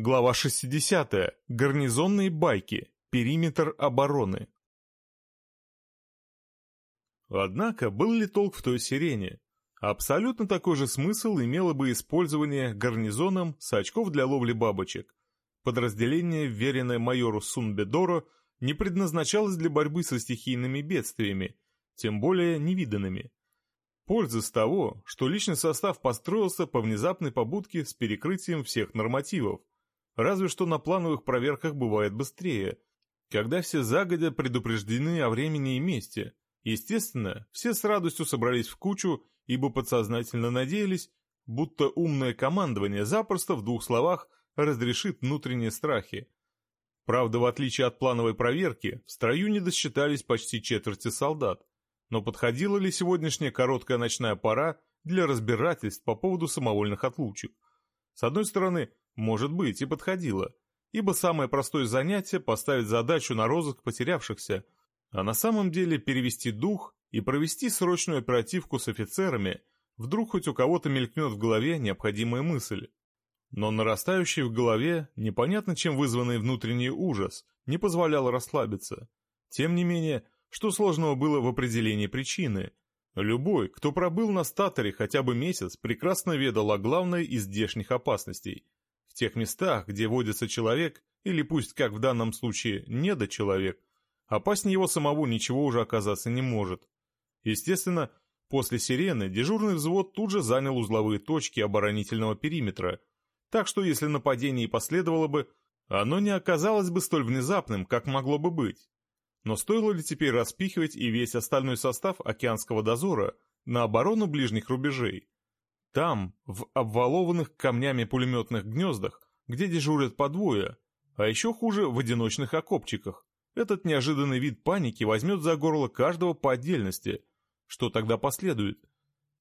Глава 60. Гарнизонные байки. Периметр обороны. Однако, был ли толк в той сирене? Абсолютно такой же смысл имело бы использование гарнизоном сачков для ловли бабочек. Подразделение, вверенное майору Сунбедоро, не предназначалось для борьбы со стихийными бедствиями, тем более невиданными. Польза с того, что личный состав построился по внезапной побудке с перекрытием всех нормативов, Разве что на плановых проверках бывает быстрее, когда все загодя предупреждены о времени и месте. Естественно, все с радостью собрались в кучу, ибо подсознательно надеялись, будто умное командование запросто в двух словах разрешит внутренние страхи. Правда, в отличие от плановой проверки, в строю не досчитались почти четверти солдат. Но подходила ли сегодняшняя короткая ночная пора для разбирательств по поводу самовольных отлучек? С одной стороны, может быть, и подходило, ибо самое простое занятие — поставить задачу на розыск потерявшихся, а на самом деле перевести дух и провести срочную оперативку с офицерами, вдруг хоть у кого-то мелькнет в голове необходимая мысль. Но нарастающий в голове, непонятно чем вызванный внутренний ужас, не позволял расслабиться. Тем не менее, что сложного было в определении причины? Любой, кто пробыл на статоре хотя бы месяц, прекрасно ведал о главной из здешних опасностей — тех местах, где водится человек, или пусть, как в данном случае, недочеловек, опаснее его самого ничего уже оказаться не может. Естественно, после сирены дежурный взвод тут же занял узловые точки оборонительного периметра, так что если нападение и последовало бы, оно не оказалось бы столь внезапным, как могло бы быть. Но стоило ли теперь распихивать и весь остальной состав океанского дозора на оборону ближних рубежей? Там, в обвалованных камнями пулеметных гнездах, где дежурят по двое, а еще хуже в одиночных окопчиках, этот неожиданный вид паники возьмет за горло каждого по отдельности. Что тогда последует?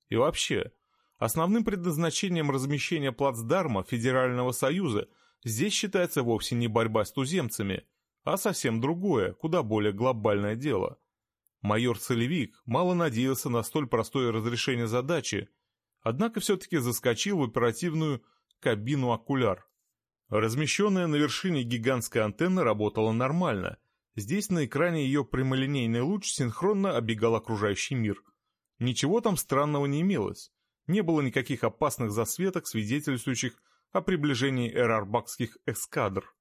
И вообще, основным предназначением размещения плацдарма Федерального Союза здесь считается вовсе не борьба с туземцами, а совсем другое, куда более глобальное дело. Майор Целевик мало надеялся на столь простое разрешение задачи, однако все-таки заскочил в оперативную кабину окуляр. Размещенная на вершине гигантская антенна работала нормально. Здесь на экране ее прямолинейный луч синхронно обегал окружающий мир. Ничего там странного не имелось. Не было никаких опасных засветок, свидетельствующих о приближении эрарбакских эскадр.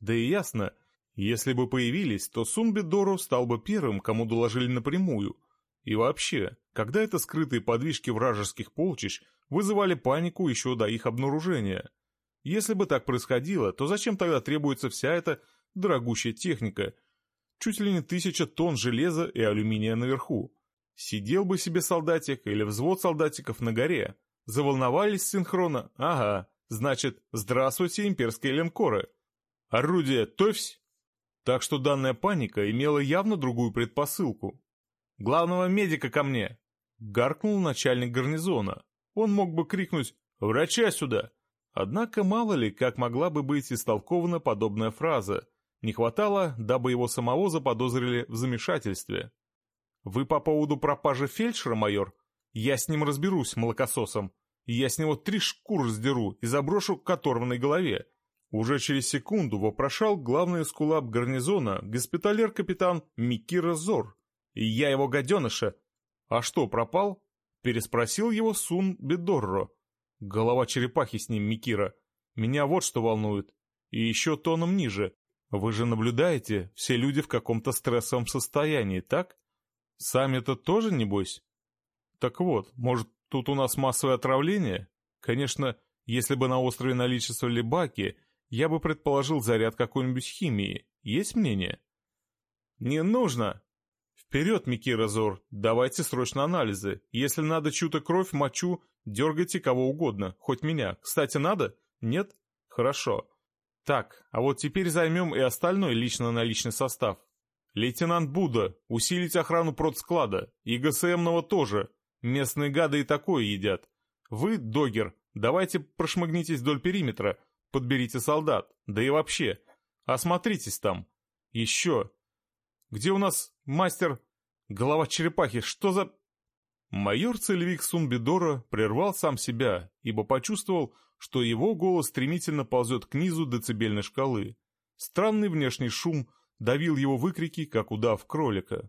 Да и ясно, если бы появились, то Сунбедору стал бы первым, кому доложили напрямую, и вообще, когда это скрытые подвижки вражеских полчищ вызывали панику еще до их обнаружения? Если бы так происходило, то зачем тогда требуется вся эта дорогущая техника? Чуть ли не тысяча тонн железа и алюминия наверху. Сидел бы себе солдатик или взвод солдатиков на горе. Заволновались синхронно? Ага, значит, здравствуйте, имперские линкоры. Орудие «Товсь». Так что данная паника имела явно другую предпосылку. Главного медика ко мне!» Гаркнул начальник гарнизона. Он мог бы крикнуть «Врача сюда!» Однако мало ли, как могла бы быть истолкована подобная фраза. Не хватало, дабы его самого заподозрили в замешательстве. «Вы по поводу пропажи фельдшера, майор? Я с ним разберусь, молокососом. Я с него три шкуры сдеру и заброшу к оторванной голове». Уже через секунду вопрошал главный эскулап гарнизона госпиталер-капитан Микира Зор, я его гаденыша. А что, пропал? Переспросил его Сун Бедорро. Голова черепахи с ним, Микира. Меня вот что волнует. И еще тоном ниже. Вы же наблюдаете, все люди в каком-то стрессовом состоянии, так? Сами-то тоже, небось? Так вот, может, тут у нас массовое отравление? Конечно, если бы на острове наличествовали баки, я бы предположил заряд какой-нибудь химии. Есть мнение? «Не нужно!» «Вперед, Микира Зор, давайте срочно анализы. Если надо чью-то кровь, мочу, дергайте кого угодно, хоть меня. Кстати, надо? Нет? Хорошо. Так, а вот теперь займем и остальной лично-наличный состав. Лейтенант Буда, усилить охрану продсклада. И ГСМного тоже. Местные гады и такое едят. Вы, Догер, давайте прошмыгнитесь вдоль периметра, подберите солдат. Да и вообще, осмотритесь там. Еще, где у нас мастер... Голова черепахи, что за...» Майор Целевик Сунбидора прервал сам себя, ибо почувствовал, что его голос стремительно ползет к низу децибельной шкалы. Странный внешний шум давил его выкрики, как удав кролика.